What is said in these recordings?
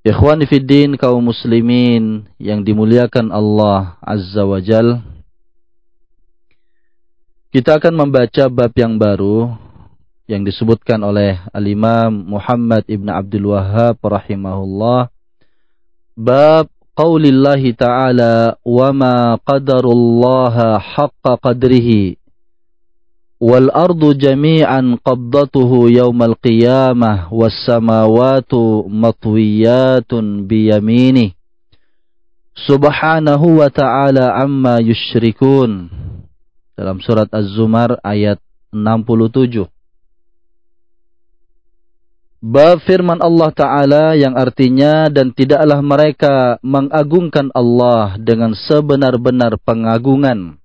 Ikhwani fiddin kaum muslimin yang dimuliakan Allah Azza wa Jal. Kita akan membaca bab yang baru yang disebutkan oleh Al-Imam Muhammad Ibn Abdul Wahhab rahimahullah. Bab qaulillahi ta'ala wa ma qadarullaha haqqa qadrihi wal ardu jami'an يوم القيامة qiyamah was samawatu matwiyatun biyamini. Subhanahu wa ta'ala amma yushrikun. Dalam surat az-zumar ayat 67 Bab firman Allah Ta'ala yang artinya dan tidaklah mereka mengagungkan Allah dengan sebenar-benar pengagungan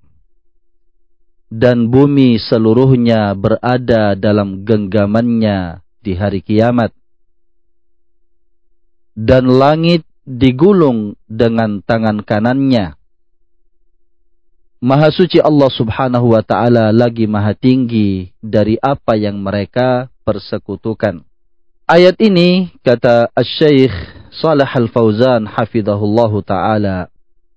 dan bumi seluruhnya berada dalam genggamannya di hari kiamat. Dan langit digulung dengan tangan kanannya. Maha suci Allah subhanahu wa ta'ala lagi maha tinggi dari apa yang mereka persekutukan. Ayat ini, kata Al-Syeikh Salah Al-Fauzan hafidhahullahu ta'ala,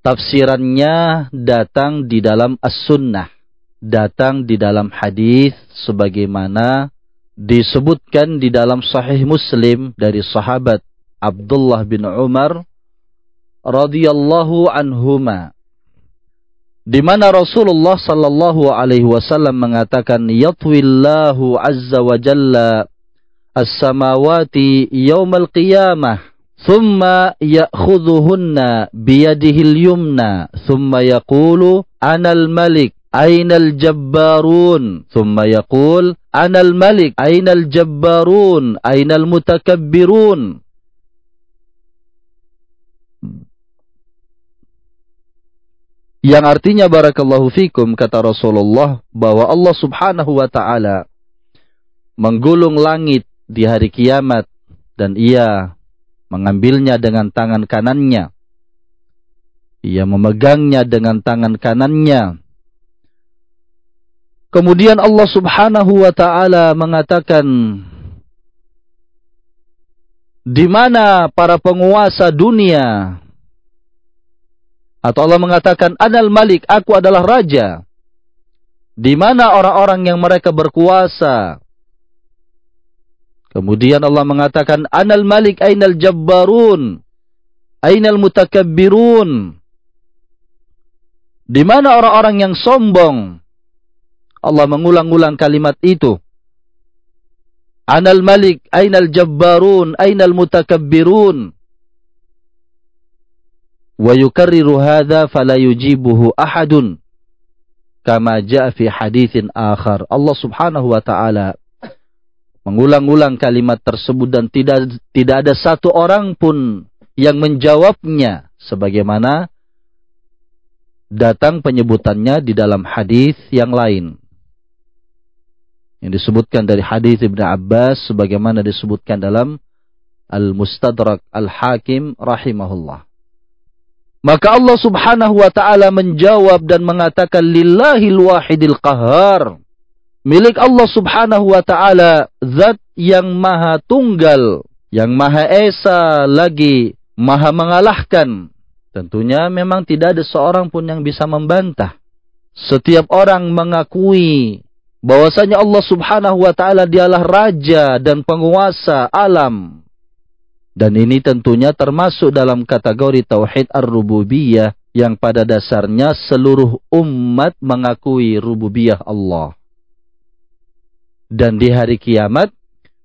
tafsirannya datang di dalam As-Sunnah datang di dalam hadis sebagaimana disebutkan di dalam sahih Muslim dari sahabat Abdullah bin Umar radhiyallahu anhuma. Di mana Rasulullah sallallahu alaihi wasallam mengatakan yatwillahu azza wa jalla as-samawati yaumal qiyamah thumma ya'khudhuhunna biyadihi al-yumna thumma yaqulu ana al-malik أين الجبارون ثم يقول أنا الملك أين الجبارون أين المتكبرون Yang artinya barakallahu fikum kata Rasulullah bahwa Allah Subhanahu wa taala menggulung langit di hari kiamat dan ia mengambilnya dengan tangan kanannya. Ia memegangnya dengan tangan kanannya. Kemudian Allah Subhanahu wa taala mengatakan di mana para penguasa dunia? Atau Allah mengatakan anal malik aku adalah raja. Di mana orang-orang yang mereka berkuasa? Kemudian Allah mengatakan anal malik ainal jabbarun ainal mutakabbirun. Di mana orang-orang yang sombong Allah mengulang-ulang kalimat itu. Anal malik, ainal jabbarun, ainal mutakabbirun. Wa yukarriru hadha fala yujibuhu ahadun. Kama ja'a fi hadithin akhar. Allah subhanahu wa ta'ala mengulang-ulang kalimat tersebut dan tidak tidak ada satu orang pun yang menjawabnya sebagaimana datang penyebutannya di dalam hadis yang lain yang disebutkan dari hadis Ibnu Abbas sebagaimana disebutkan dalam Al-Mustadrak Al-Hakim rahimahullah. Maka Allah Subhanahu wa taala menjawab dan mengatakan lillahil wahidil qahar. Milik Allah Subhanahu wa taala zat yang maha tunggal, yang maha esa lagi maha mengalahkan. Tentunya memang tidak ada seorang pun yang bisa membantah. Setiap orang mengakui bahwasanya Allah Subhanahu wa taala dialah raja dan penguasa alam dan ini tentunya termasuk dalam kategori tauhid ar-rububiyah yang pada dasarnya seluruh umat mengakui rububiyah Allah. Dan di hari kiamat,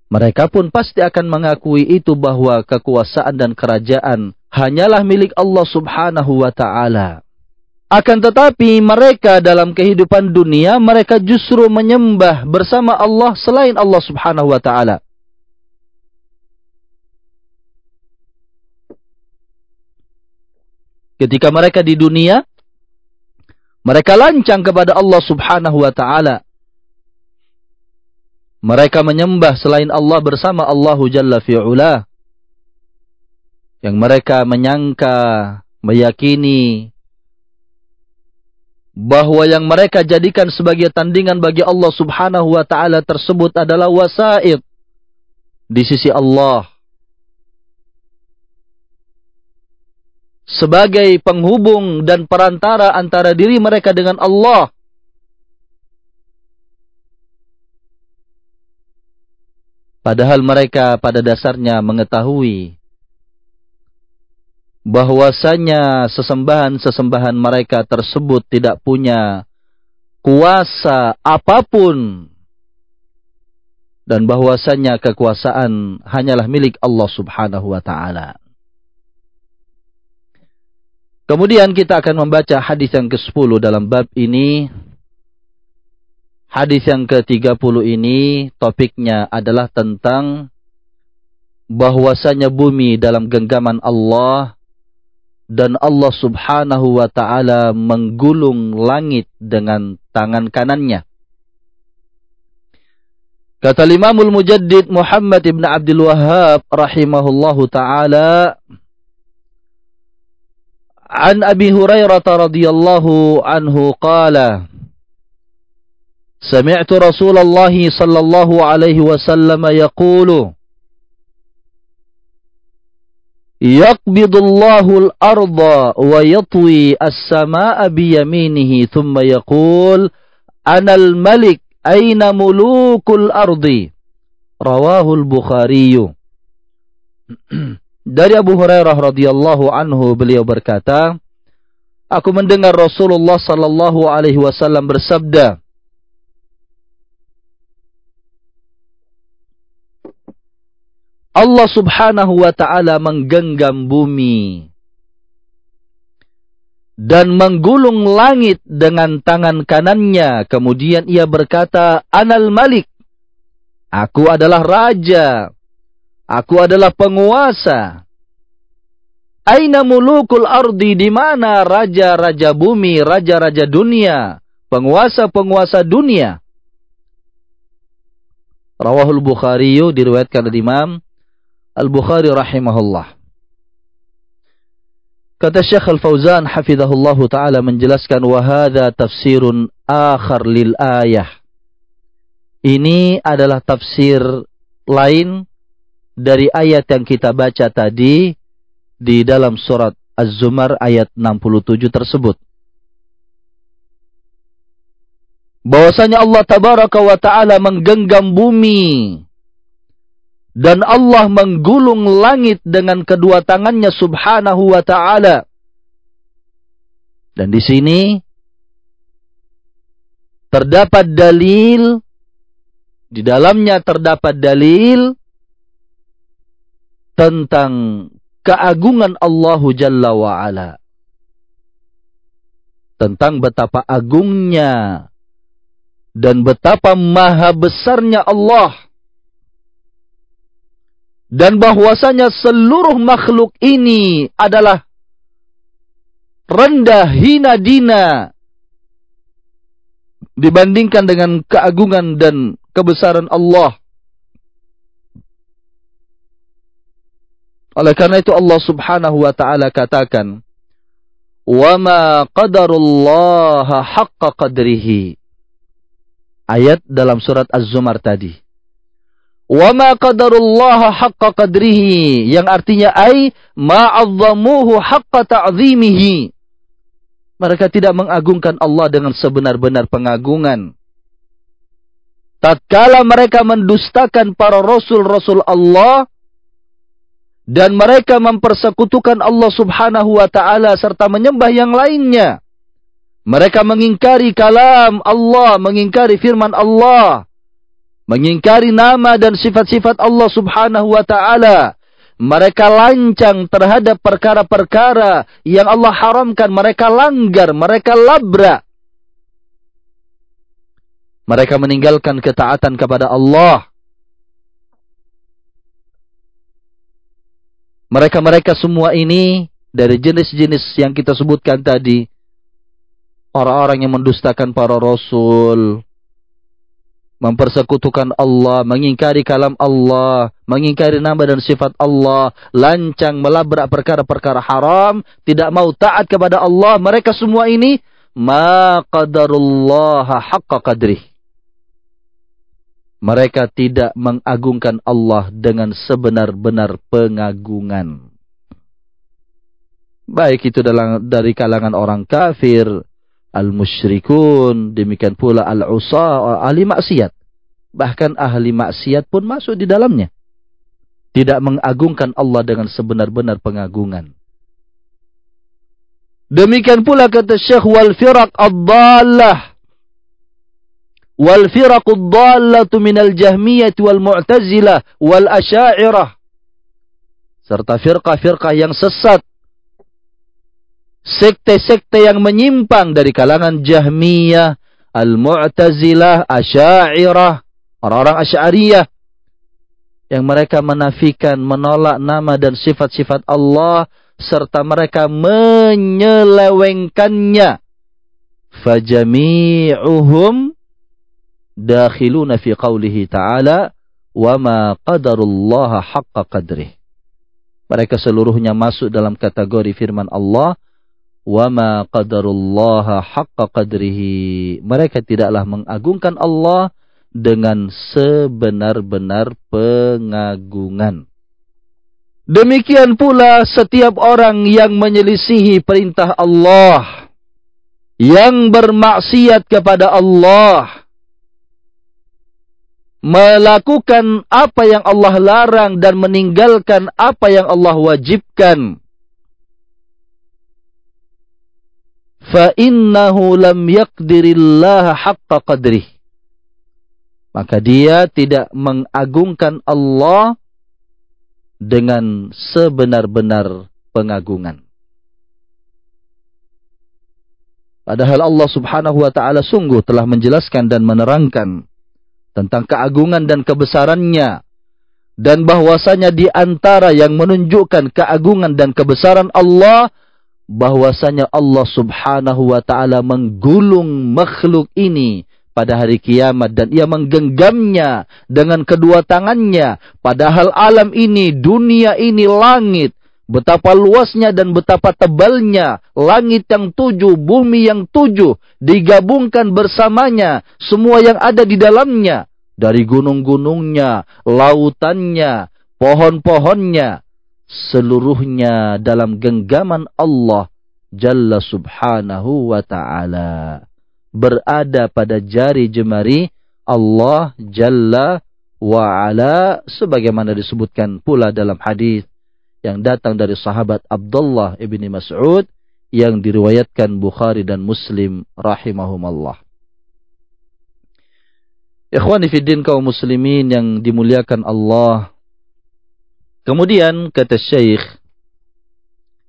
mereka pun pasti akan mengakui itu bahwa kekuasaan dan kerajaan hanyalah milik Allah subhanahu wa ta'ala. Akan tetapi mereka dalam kehidupan dunia, mereka justru menyembah bersama Allah selain Allah subhanahu wa ta'ala. ketika mereka di dunia mereka lancang kepada Allah Subhanahu wa taala mereka menyembah selain Allah bersama Allah Jalla fi'ula yang mereka menyangka meyakini bahwa yang mereka jadikan sebagai tandingan bagi Allah Subhanahu wa taala tersebut adalah wasaid di sisi Allah sebagai penghubung dan perantara antara diri mereka dengan Allah. Padahal mereka pada dasarnya mengetahui bahwasanya sesembahan-sesembahan mereka tersebut tidak punya kuasa apa pun dan bahwasanya kekuasaan hanyalah milik Allah Subhanahu wa taala. Kemudian kita akan membaca hadis yang ke-10 dalam bab ini. Hadis yang ke-30 ini topiknya adalah tentang bahwasanya bumi dalam genggaman Allah dan Allah Subhanahu wa taala menggulung langit dengan tangan kanannya. Kata Imamul Mujaddid Muhammad ibn Abdul Wahhab rahimahullahu taala An Abi Hurairah radhiyallahu anhu qala Sami'tu Rasulullah sallallahu alaihi wasallam yaqulu يقبض الله الأرض ويطوي السماء بيمينه ثم يقول أنا الملك أين ملوك الأرض؟ رواه البخاري. Dari Abu Hurairah radhiyallahu anhu beliau berkata Aku mendengar Rasulullah sallallahu alaihi wasallam bersabda Allah subhanahu wa ta'ala menggenggam bumi dan menggulung langit dengan tangan kanannya. Kemudian ia berkata, Anal Malik, aku adalah raja. Aku adalah penguasa. Aina mulukul ardi di mana raja-raja bumi, raja-raja dunia, penguasa-penguasa dunia. Rawahul Bukhari diriwayatkan oleh Imam Al-Bukhari rahimahullah. Kata Syekh Al-Fauzan hafizahullah taala menjelaskan wa hadza tafsirun akhar lil ayah. Ini adalah tafsir lain dari ayat yang kita baca tadi di dalam surat Az-Zumar ayat 67 tersebut. Bahwasanya Allah tabaraka wa taala menggenggam bumi dan Allah menggulung langit dengan kedua tangannya subhanahu wa taala. Dan di sini terdapat dalil di dalamnya terdapat dalil tentang keagungan Allahu Jalla wa'ala. Tentang betapa agungnya dan betapa maha besarnya Allah. Dan bahwasanya seluruh makhluk ini adalah rendah hina dina dibandingkan dengan keagungan dan kebesaran Allah. Oleh karena itu Allah Subhanahu wa taala katakan, "Wa ma qadarullaha haqqa qadrihi." Ayat dalam surat Az-Zumar tadi. Wa ma qadarullaha haqqa qadrihi yang artinya ai ma'azzamuhu haqqa ta'zimihi. Mereka tidak mengagungkan Allah dengan sebenar-benar pengagungan. Tatkala mereka mendustakan para rasul-rasul Allah dan mereka mempersekutukan Allah Subhanahu wa taala serta menyembah yang lainnya. Mereka mengingkari kalam Allah, mengingkari firman Allah mengingkari nama dan sifat-sifat Allah Subhanahu wa taala. Mereka lancang terhadap perkara-perkara yang Allah haramkan, mereka langgar, mereka labrak. Mereka meninggalkan ketaatan kepada Allah. Mereka-mereka semua ini dari jenis-jenis yang kita sebutkan tadi. Orang-orang yang mendustakan para rasul, mempersekutukan Allah, mengingkari kalam Allah, mengingkari nama dan sifat Allah, lancang melabrak perkara-perkara haram, tidak mau taat kepada Allah, mereka semua ini ma qadarullah haqqa qadrih. Mereka tidak mengagungkan Allah dengan sebenar-benar pengagungan. Baik itu dalam, dari kalangan orang kafir, al-musyrikun, demikian pula al-usa, ahli maksiat. Bahkan ahli maksiat pun masuk di dalamnya. Tidak mengagungkan Allah dengan sebenar-benar pengagungan. Demikian pula kata Syekh wal firaq ad-dallah. Wal firaq ad-dallatu minal jahmiyah wal mu'tazilah wal asya'irah. Serta firqah-firqah yang sesat sekte-sekte yang menyimpang dari kalangan Jahmiyah, Al-Mu'tazilah, Asy'ariyah, orang-orang Asy'ariyah yang mereka menafikan, menolak nama dan sifat-sifat Allah serta mereka menyelewengkannya. Fajami'uhum dakhiluna fi qawlihi ta'ala wa ma qadarullaha haqqa qadrih. Mereka seluruhnya masuk dalam kategori firman Allah wama qadarullaha haqqa qadrihi. Mereka tidaklah mengagungkan Allah dengan sebenar-benar pengagungan. Demikian pula setiap orang yang menyelisihi perintah Allah, yang bermaksiat kepada Allah, melakukan apa yang Allah larang dan meninggalkan apa yang Allah wajibkan, fa lam yakdirillah haqqa qadrih maka dia tidak mengagungkan Allah dengan sebenar-benar pengagungan. Padahal Allah Subhanahu wa taala sungguh telah menjelaskan dan menerangkan tentang keagungan dan kebesarannya dan bahwasanya di antara yang menunjukkan keagungan dan kebesaran Allah bahwasanya Allah Subhanahu wa taala menggulung makhluk ini pada hari kiamat dan ia menggenggamnya dengan kedua tangannya. Padahal alam ini dunia ini langit betapa luasnya dan betapa tebalnya langit yang tujuh bumi yang tujuh digabungkan bersamanya semua yang ada di dalamnya. Dari gunung-gunungnya lautannya pohon-pohonnya seluruhnya dalam genggaman Allah Jalla subhanahu wa ta'ala. Berada pada jari jemari Allah Jalla wa ala sebagaimana disebutkan pula dalam hadis yang datang dari sahabat Abdullah ibni Mas'ud yang diriwayatkan Bukhari dan Muslim rahimahumallah. Ikhwani fiddin kaum muslimin yang dimuliakan Allah Kemudian kata Syekh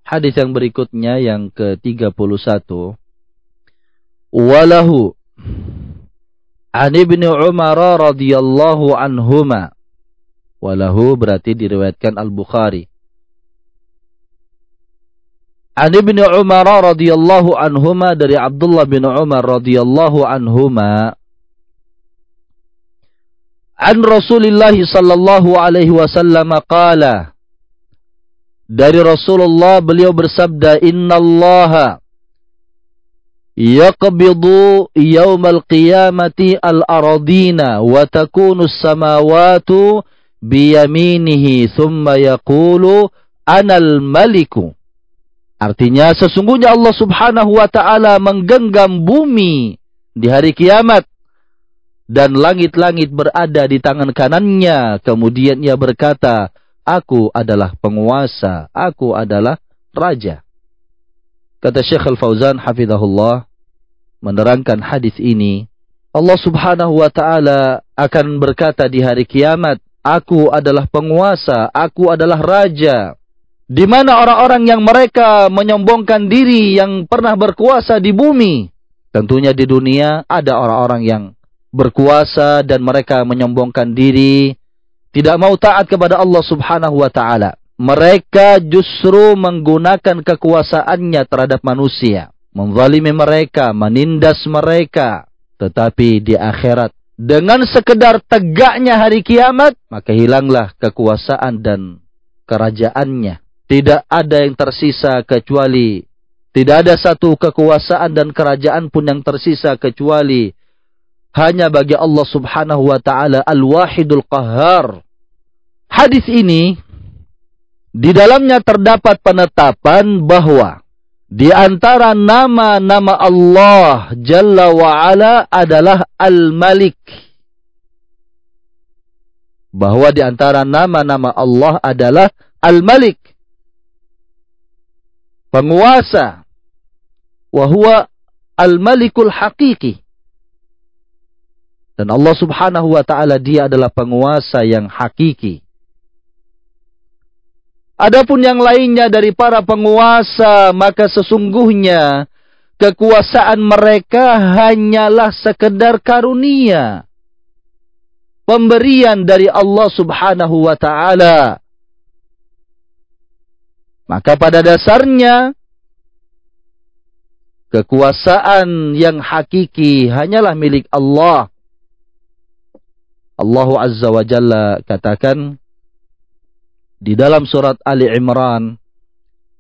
hadis yang berikutnya yang ke-31 walahu an ibni Umar radhiyallahu anhuma Walahu berarti diriwayatkan Al-Bukhari. An Ibnu Umar radhiyallahu anhuma dari Abdullah bin Umar radhiyallahu anhuma An Rasulullah sallallahu alaihi wasallam qala Dari Rasulullah beliau bersabda innallaha yaqbidu yawmal qiyamati al-aradina wa takunu as-samawati biyaminihi thumma yaqulu ana al-maliku Artinya sesungguhnya Allah subhanahu wa ta'ala menggenggam bumi di hari kiamat. Dan langit-langit berada di tangan kanannya. Kemudian ia berkata, Aku adalah penguasa, aku adalah raja. Kata Syekh Al-Fauzan hafizahullah menerangkan hadis ini, Allah Subhanahu wa taala akan berkata di hari kiamat, Aku adalah penguasa, aku adalah raja. Di mana orang-orang yang mereka menyombongkan diri yang pernah berkuasa di bumi. Tentunya di dunia ada orang-orang yang berkuasa dan mereka menyombongkan diri. Tidak mau taat kepada Allah subhanahu wa ta'ala. Mereka justru menggunakan kekuasaannya terhadap manusia. Menzalimi mereka, menindas mereka. Tetapi di akhirat, dengan sekedar tegaknya hari kiamat, maka hilanglah kekuasaan dan kerajaannya tidak ada yang tersisa kecuali tidak ada satu kekuasaan dan kerajaan pun yang tersisa kecuali hanya bagi Allah Subhanahu wa taala Al-Wahidul Qahhar. Hadis ini di dalamnya terdapat penetapan bahwa di antara nama-nama Allah Jalla wa Ala adalah Al-Malik. Bahwa di antara nama-nama Allah adalah Al-Malik penguasa wahwa al-malikul haqiqi dan Allah Subhanahu wa taala dia adalah penguasa yang hakiki. Adapun yang lainnya dari para penguasa maka sesungguhnya kekuasaan mereka hanyalah sekedar karunia. Pemberian dari Allah Subhanahu wa taala. Maka pada dasarnya kekuasaan yang hakiki hanyalah milik Allah. Allah Azza wa Jalla katakan di dalam surat Ali Imran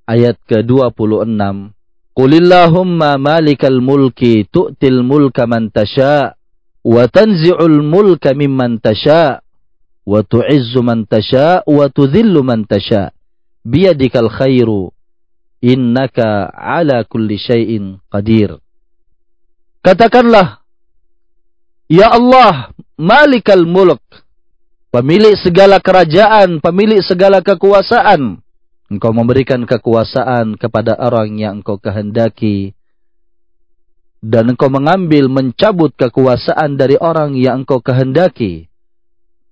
ayat ke-26 Qulillahumma malikal mulki tu'til mulka man tasha wa tanzi'ul mulka mimman tasha wa tu'izzu man tasha wa tudhillu man tasha biyadikal khairu innaka ala kulli syai'in qadir. Katakanlah, Ya Allah, malikal mulk, pemilik segala kerajaan, pemilik segala kekuasaan. Engkau memberikan kekuasaan kepada orang yang engkau kehendaki. Dan engkau mengambil, mencabut kekuasaan dari orang yang engkau kehendaki.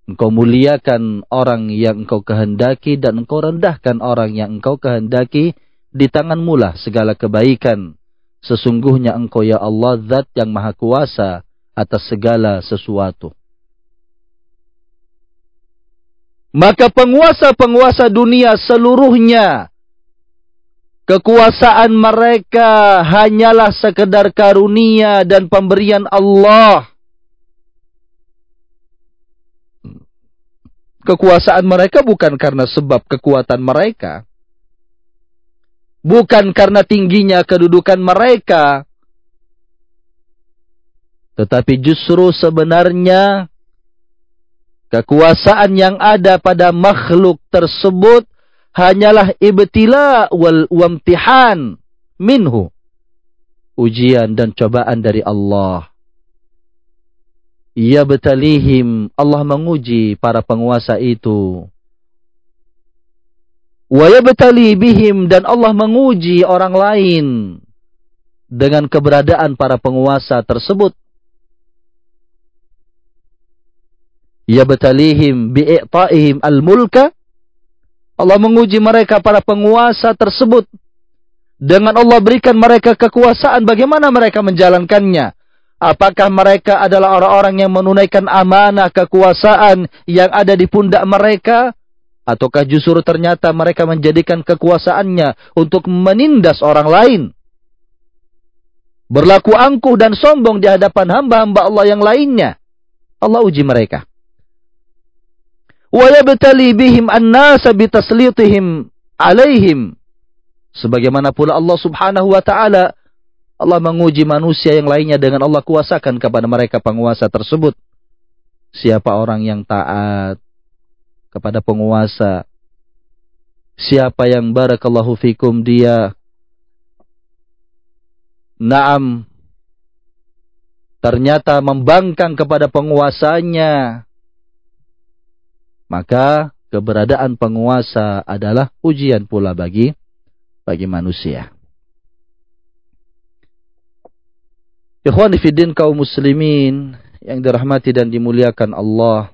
Engkau muliakan orang yang engkau kehendaki dan engkau rendahkan orang yang engkau kehendaki. Di tanganmu lah segala kebaikan. Sesungguhnya engkau ya Allah zat yang maha kuasa atas segala sesuatu. Maka penguasa-penguasa dunia seluruhnya. Kekuasaan mereka hanyalah sekedar karunia dan pemberian Allah. kekuasaan mereka bukan karena sebab kekuatan mereka. Bukan karena tingginya kedudukan mereka. Tetapi justru sebenarnya kekuasaan yang ada pada makhluk tersebut hanyalah ibtila wal wamtihan minhu. Ujian dan cobaan dari Allah. Ya betalihim, Allah menguji para penguasa itu. Wa yabtali bihim dan Allah menguji orang lain dengan keberadaan para penguasa tersebut. Ya betalihim bi'i'ta'ihim al-mulka. Allah menguji mereka para penguasa tersebut. Dengan Allah berikan mereka kekuasaan bagaimana mereka menjalankannya Apakah mereka adalah orang-orang yang menunaikan amanah kekuasaan yang ada di pundak mereka? Ataukah justru ternyata mereka menjadikan kekuasaannya untuk menindas orang lain? Berlaku angkuh dan sombong di hadapan hamba-hamba Allah yang lainnya. Allah uji mereka. Wa yabtali bihim an-nasa bitaslitihim alaihim. Sebagaimana pula Allah Subhanahu wa taala Allah menguji manusia yang lainnya dengan Allah kuasakan kepada mereka penguasa tersebut. Siapa orang yang taat kepada penguasa? Siapa yang barakallahu fikum dia Naam ternyata membangkang kepada penguasanya maka keberadaan penguasa adalah ujian pula bagi bagi manusia. Ikhwan fiddin kaum muslimin yang dirahmati dan dimuliakan Allah.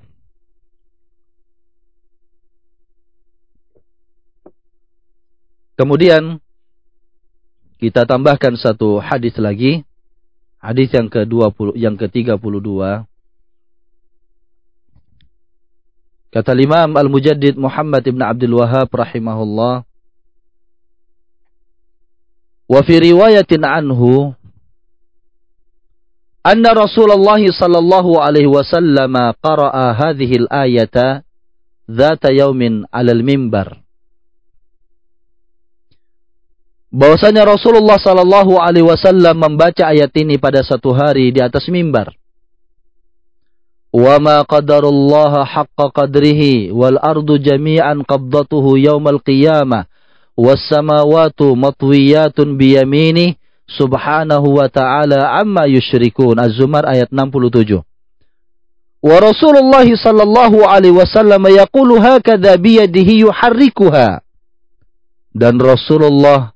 Kemudian kita tambahkan satu hadis lagi. Hadis yang ke-20 yang ke-32. Kata Imam Al-Mujaddid Muhammad ibn Abdul Wahab rahimahullah. Wa fi riwayatin anhu anna Rasulullah sallallahu alaihi wasallam qara'a hadhihi al-ayata dzata yaumin 'alal mimbar. Bahwasanya Rasulullah sallallahu alaihi wasallam membaca ayat ini pada satu hari di atas mimbar. Wa ma qadarullah haqqa qadrihi wal ardu jami'an qabdatuhu yaumal qiyamah was samawati matwiyatun biyaminihi subhanahu wa ta'ala amma yusyrikun. Az-Zumar ayat 67. Wa Rasulullah sallallahu alaihi wasallam yaqulu hakadha biyadihi yuharrikuha. Dan Rasulullah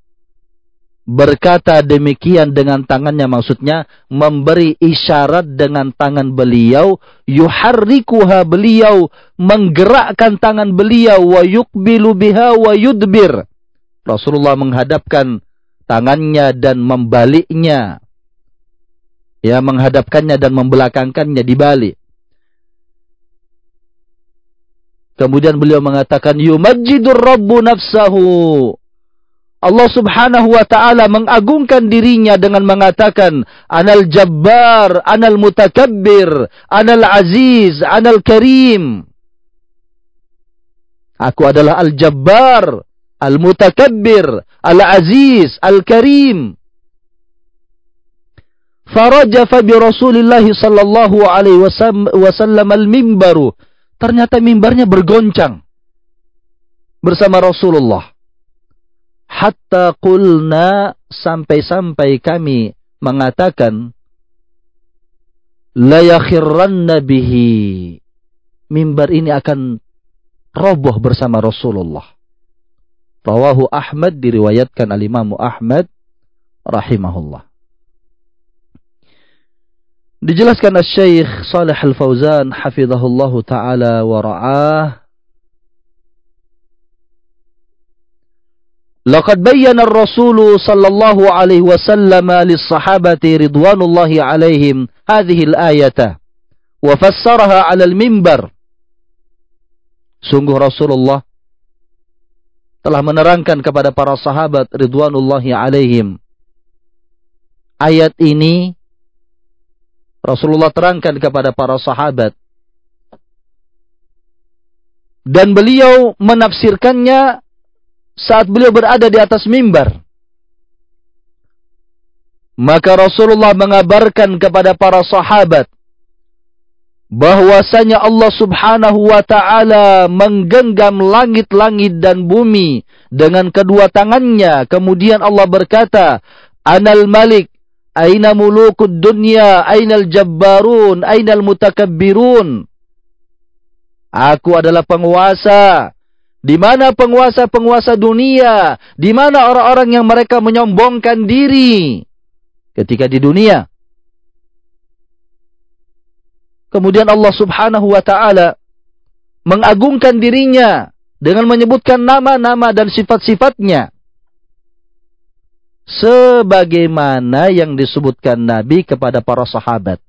berkata demikian dengan tangannya maksudnya memberi isyarat dengan tangan beliau yuharrikuha beliau menggerakkan tangan beliau wa yuqbilu biha wa yudbir Rasulullah menghadapkan tangannya dan membaliknya. Ya, menghadapkannya dan membelakangkannya dibalik. Kemudian beliau mengatakan, Yumajjidur Rabbu nafsahu. Allah subhanahu wa ta'ala mengagungkan dirinya dengan mengatakan, Anal Jabbar, Anal Mutakabbir, Anal Aziz, Anal Karim. Aku adalah Al-Jabbar, Al-Mutakabbir, Al-Aziz, Al-Karim. Farajafa bi Rasulillah sallallahu alaihi wasallam al-mimbaru. Ternyata mimbarnya bergoncang bersama Rasulullah. Hatta qulna sampai-sampai kami mengatakan la yakhirranna bihi. Mimbar ini akan roboh bersama Rasulullah. Rawahu Ahmad diriwayatkan al-Imam Ahmad rahimahullah. Dijelaskan Al-Syeikh Salih Al-Fauzan hafizahullahu taala wa ra'ah Laqad bayyana ar-rasulu sallallahu alaihi wasallam lis-sahabati ridwanullahi alaihim hadhihi al-ayata wa fassaraha 'ala al-mimbar. Sungguh Rasulullah telah menerangkan kepada para sahabat ridwanullahi alaihim ayat ini Rasulullah terangkan kepada para sahabat dan beliau menafsirkannya saat beliau berada di atas mimbar. Maka Rasulullah mengabarkan kepada para sahabat bahwasanya Allah Subhanahu wa taala menggenggam langit-langit dan bumi dengan kedua tangannya. Kemudian Allah berkata, "Anal Malik, aina mulukud dunya, ainal jabbarun, ainal mutakabbirun?" Aku adalah penguasa. Di mana penguasa-penguasa dunia? Di mana orang-orang yang mereka menyombongkan diri ketika di dunia? Kemudian Allah subhanahu wa ta'ala mengagungkan dirinya dengan menyebutkan nama-nama dan sifat-sifatnya. sebagaimana yang disebutkan Nabi kepada para sahabat.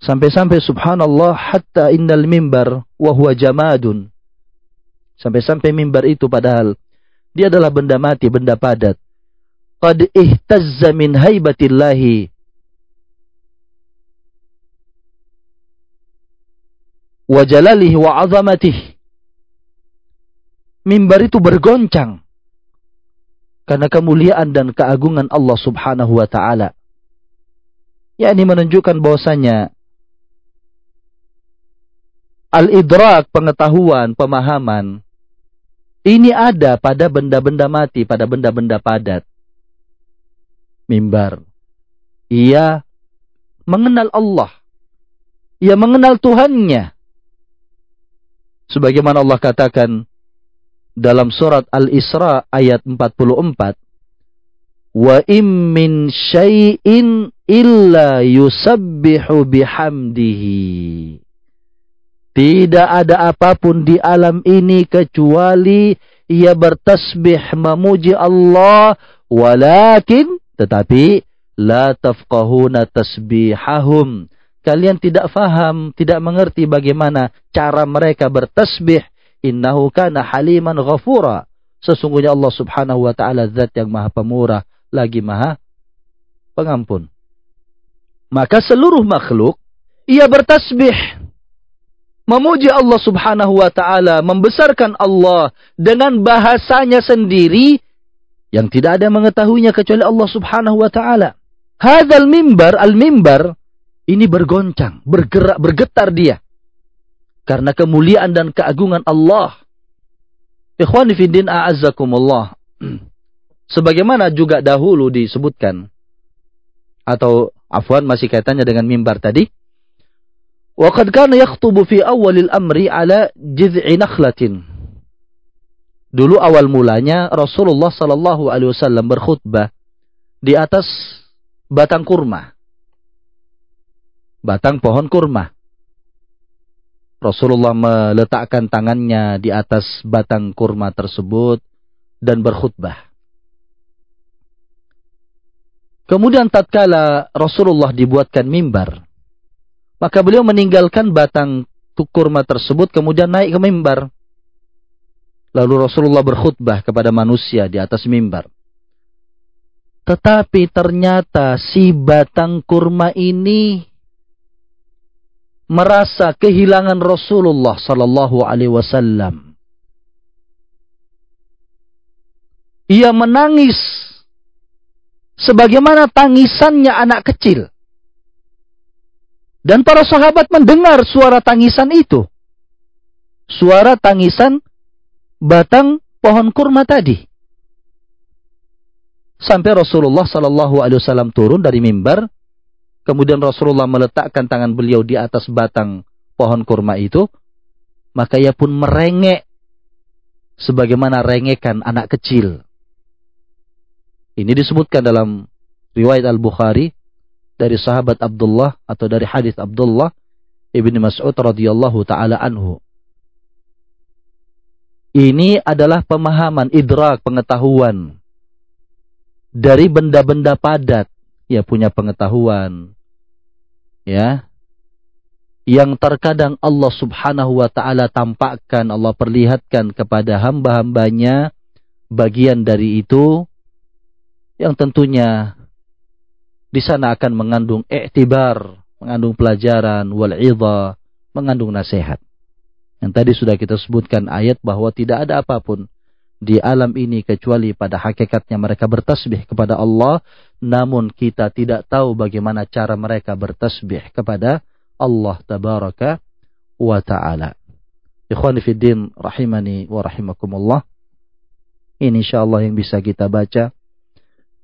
Sampai-sampai subhanallah hatta innal mimbar wa huwa jamadun. Sampai-sampai mimbar itu padahal dia adalah benda mati, benda padat. Qad ihtazza min haibatillahi wa jalalihi wa azamatihi. Mimbar itu bergoncang karena kemuliaan dan keagungan Allah Subhanahu wa taala. yakni menunjukkan bahwasanya al-idrak, pengetahuan, pemahaman ini ada pada benda-benda mati, pada benda-benda padat. Mimbar. Ia mengenal Allah. Ia mengenal Tuhannya. Sebagaimana Allah katakan, dalam surat Al-Isra ayat 44 Wa im min syai'in illa yusabbihu bihamdihi Tidak ada apa pun di alam ini kecuali ia bertasbih memuji Allah walakin tetapi la tafqahuna tasbihahum kalian tidak faham tidak mengerti bagaimana cara mereka bertasbih Innahu kana haliman ghafura. Sesungguhnya Allah subhanahu wa ta'ala zat yang maha pemurah. Lagi maha pengampun. Maka seluruh makhluk. Ia bertasbih. Memuji Allah subhanahu wa ta'ala. Membesarkan Allah. Dengan bahasanya sendiri. Yang tidak ada mengetahuinya kecuali Allah subhanahu wa ta'ala. Hadal mimbar, al-mimbar. Ini bergoncang, bergerak, bergetar dia karena kemuliaan dan keagungan Allah. Ikhwani fiddin a'azzakumullah. Sebagaimana juga dahulu disebutkan atau afwan masih kaitannya dengan mimbar tadi. Qad kana yakhtubu fi awalil amri ala jiz'i nakhlatin. Dulu awal mulanya Rasulullah sallallahu alaihi wasallam berkhutbah di atas batang kurma. Batang pohon kurma. Rasulullah meletakkan tangannya di atas batang kurma tersebut dan berkhutbah. Kemudian tatkala Rasulullah dibuatkan mimbar, maka beliau meninggalkan batang kurma tersebut kemudian naik ke mimbar. Lalu Rasulullah berkhutbah kepada manusia di atas mimbar. Tetapi ternyata si batang kurma ini merasa kehilangan Rasulullah sallallahu alaihi wasallam. Ia menangis sebagaimana tangisannya anak kecil. Dan para sahabat mendengar suara tangisan itu. Suara tangisan batang pohon kurma tadi. Sampai Rasulullah sallallahu alaihi wasallam turun dari mimbar Kemudian Rasulullah meletakkan tangan beliau di atas batang pohon kurma itu. Maka ia pun merengek. Sebagaimana rengekan anak kecil. Ini disebutkan dalam riwayat Al-Bukhari. Dari sahabat Abdullah atau dari hadis Abdullah. Ibni Mas'ud radhiyallahu taala anhu. Ini adalah pemahaman, idrak, pengetahuan dari benda-benda padat. Ya punya pengetahuan, ya yang terkadang Allah Subhanahu wa taala tampakkan, Allah perlihatkan kepada hamba-hambanya bagian dari itu yang tentunya di sana akan mengandung iktibar, mengandung pelajaran wal mengandung nasihat. Yang tadi sudah kita sebutkan ayat bahwa tidak ada apa pun di alam ini kecuali pada hakikatnya mereka bertasbih kepada Allah namun kita tidak tahu bagaimana cara mereka bertasbih kepada Allah tabaraka wa taala. Ikhwani fi din rahimani wa rahimakumullah. Ini insyaallah yang bisa kita baca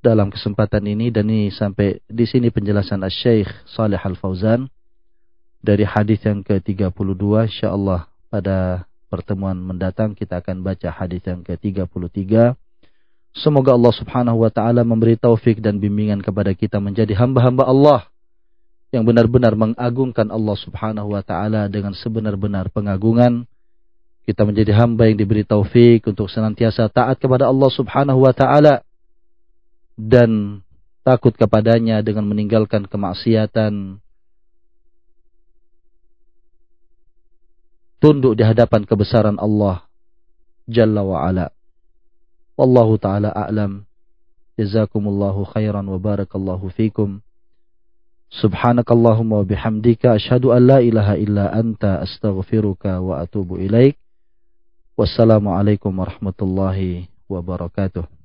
dalam kesempatan ini dan ini sampai di sini penjelasan Asy-Syaikh Shalih Al-Fauzan dari hadis yang ke-32 insyaallah pada pertemuan mendatang kita akan baca hadis yang ke-33 Semoga Allah subhanahu wa ta'ala memberi taufik dan bimbingan kepada kita menjadi hamba-hamba Allah yang benar-benar mengagungkan Allah subhanahu wa ta'ala dengan sebenar-benar pengagungan. Kita menjadi hamba yang diberi taufik untuk senantiasa taat kepada Allah subhanahu wa ta'ala. Dan takut kepadanya dengan meninggalkan kemaksiatan. Tunduk di hadapan kebesaran Allah Jalla wa ala. Wallahu taala a'lam. Jazakumullahu khairan wa barakallahu fikum. Subhanakallahumma wa bihamdika asyhadu an la ilaha illa anta astaghfiruka wa atubu ilaik. Wassalamu alaikum warahmatullahi wabarakatuh